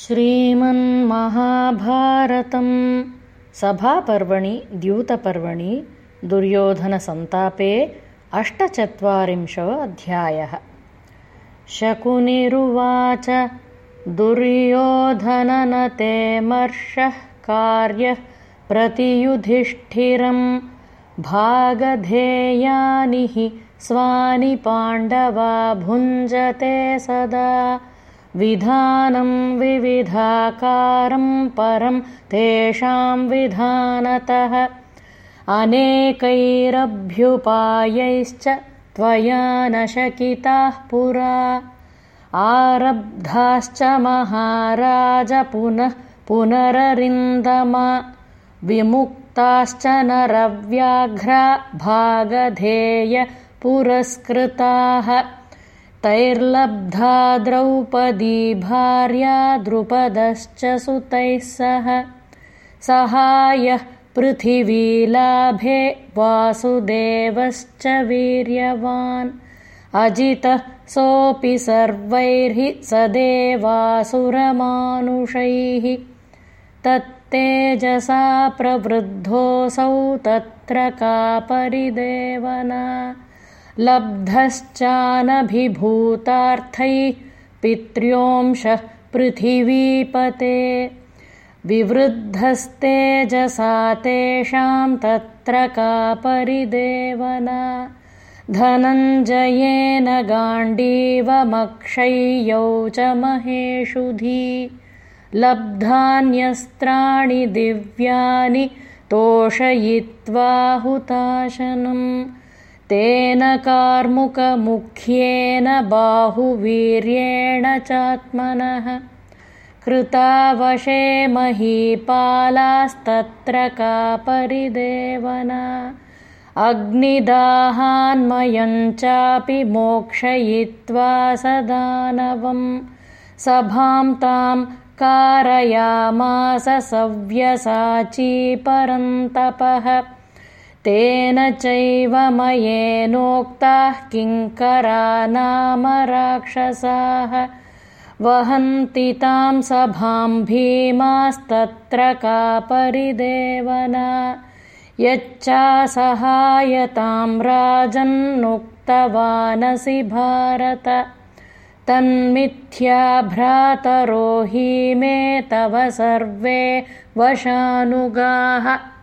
श्रीमन्महाभारतं सभापर्वणि द्यूतपर्वणि दुर्योधनसन्तापे अष्टचत्वारिंशो अध्यायः शकुनिरुवाच दुर्योधननते मर्षः कार्यः प्रतियुधिष्ठिरं भागधेयानि हि स्वानि पाण्डवा भुञ्जते सदा विधानं विविधाकारं परं तेषां विधानतः। अनेकैरभ्युपायैश्च त्वया न शकिताः पुरा। आरब्धाश्च महाराज पुनः पुनररिन्दम। विमुक्ताश्च नरव्याघ्रा भागधेय पुरस्कृताः तैर्लब्धा द्रौपदी भार्या द्रुपदश्च सुतैः सह। सहायः पृथिवीलाभे वासुदेवश्च वीर्यवान्। अजितः सोऽपि सर्वैर्हि स देवासुरमानुषैः तत्तेजसा प्रवृद्धोऽसौ तत्र का परिदेवना लब्धश्चानभिभूतार्थैः पित्र्योंशः पृथिवीपते। विवृद्धस्तेजसा तेषां तत्र का परिदेवना धनञ्जयेन गाण्डीवमक्षय्यौ च महेषुधी लब्धान्यस्त्राणि दिव्यानि तोषयित्वा हुताशनम् तेन कार्मुकमुख्येन बाहुवीर्येण चात्मनः। कृतावशे महीपालास्तत्र का परिदेवना चापि मोक्षयित्वा सदानवं सभां तां कारयामास सव्यसाची परन्तपः तेन चैव मयेनोक्ताः किङ्करा नाम राक्षसाः? वहन्ति तां सभां भीमास्तत्र का परिदेवना यच्चासहायतां राजन्नुक्तवानसि भारत। तन्मिथ्या भ्रातरो हि मे तव सर्वे वशानुगाः